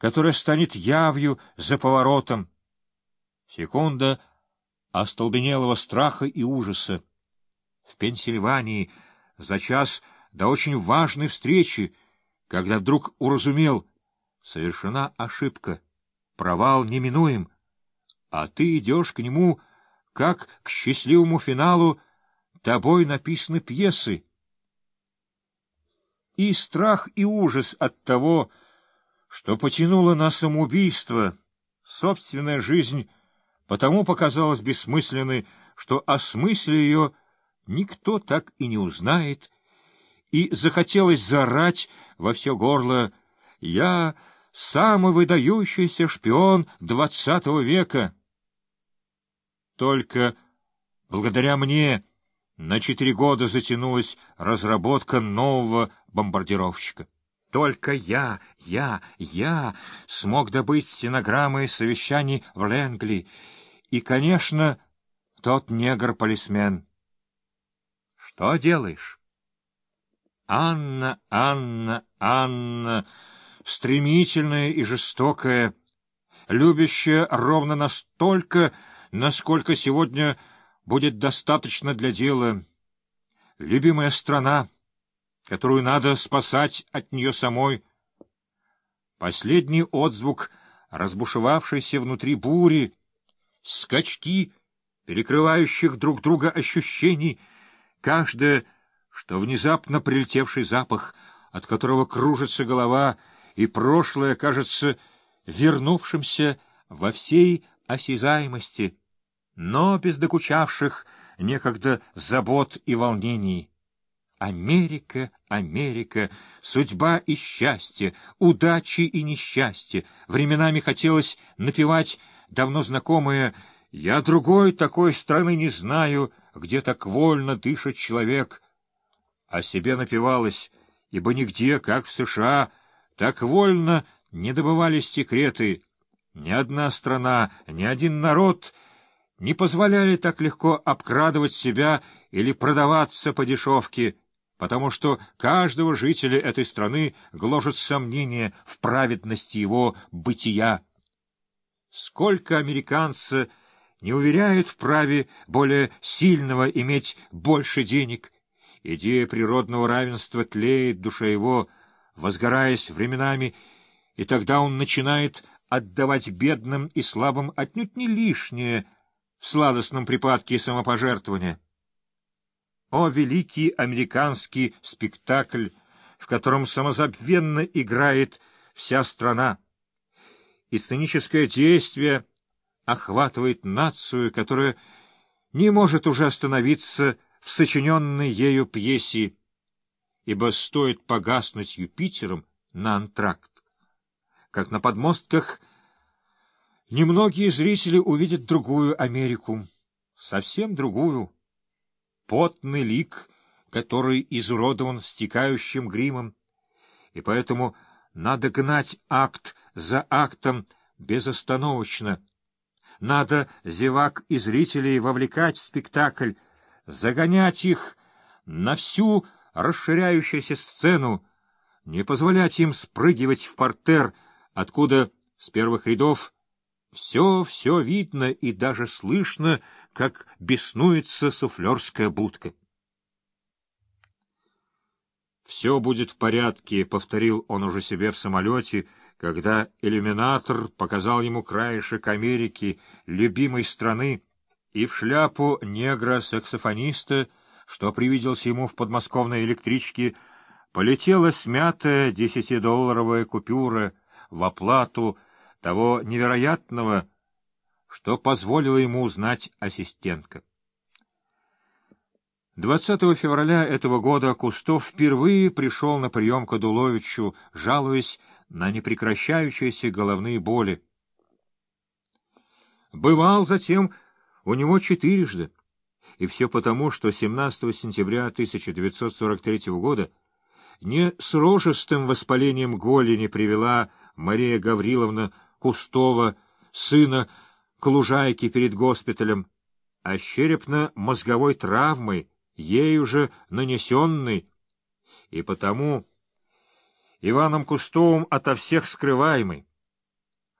которая станет явью за поворотом. Секунда остолбенелого страха и ужаса. В Пенсильвании за час до очень важной встречи, когда вдруг уразумел, совершена ошибка, провал неминуем, а ты идешь к нему, как к счастливому финалу тобой написаны пьесы. И страх, и ужас от того, что потянуло на самоубийство, собственная жизнь потому показалась бессмысленной, что о смысле ее никто так и не узнает, и захотелось зарать во все горло «Я самый выдающийся шпион двадцатого века». Только благодаря мне на четыре года затянулась разработка нового бомбардировщика. Только я, я, я смог добыть стенограммы совещаний в Ленгли. И, конечно, тот негр-полисмен. Что делаешь? Анна, Анна, Анна, стремительная и жестокая, любящая ровно настолько, насколько сегодня будет достаточно для дела. Любимая страна — которую надо спасать от нее самой. Последний отзвук разбушевавшейся внутри бури, скачки, перекрывающих друг друга ощущений, каждое, что внезапно прилетевший запах, от которого кружится голова, и прошлое кажется вернувшимся во всей осязаемости, но без докучавших некогда забот и волнений. Америка, Америка, судьба и счастье, удачи и несчастье. Временами хотелось напевать давно знакомое «Я другой такой страны не знаю, где так вольно дышит человек». О себе напевалось, ибо нигде, как в США, так вольно не добывались секреты. Ни одна страна, ни один народ не позволяли так легко обкрадывать себя или продаваться по дешевке — потому что каждого жителя этой страны гложет сомнение в праведности его бытия. Сколько американцы не уверяют в праве более сильного иметь больше денег. Идея природного равенства тлеет в душе его, возгораясь временами, и тогда он начинает отдавать бедным и слабым отнюдь не лишнее в сладостном припадке самопожертвования. О, великий американский спектакль, в котором самозабвенно играет вся страна! И сценическое действие охватывает нацию, которая не может уже остановиться в сочиненной ею пьесе, ибо стоит погаснуть Юпитером на антракт, как на подмостках немногие зрители увидят другую Америку, совсем другую, потный лик, который изуродован стекающим гримом, и поэтому надо гнать акт за актом безостановочно. Надо зевак и зрителей вовлекать в спектакль, загонять их на всю расширяющуюся сцену, не позволять им спрыгивать в портер, откуда с первых рядов все-все видно и даже слышно, как беснуется суфлерская будка. «Все будет в порядке», — повторил он уже себе в самолете, когда иллюминатор показал ему краешек Америки, любимой страны, и в шляпу негра-саксофониста, что привиделся ему в подмосковной электричке, полетела смятая десятидолларовая купюра в оплату того невероятного, что позволило ему узнать ассистентка. 20 февраля этого года Кустов впервые пришел на прием к Адуловичу, жалуясь на непрекращающиеся головные боли. Бывал затем у него четырежды, и все потому, что 17 сентября 1943 года не с рожестым воспалением голени привела Мария Гавриловна Кустова, сына, к лужайке перед госпиталем, а черепно-мозговой травмой, ей уже нанесенной, и потому Иваном Кустовым ото всех скрываемый.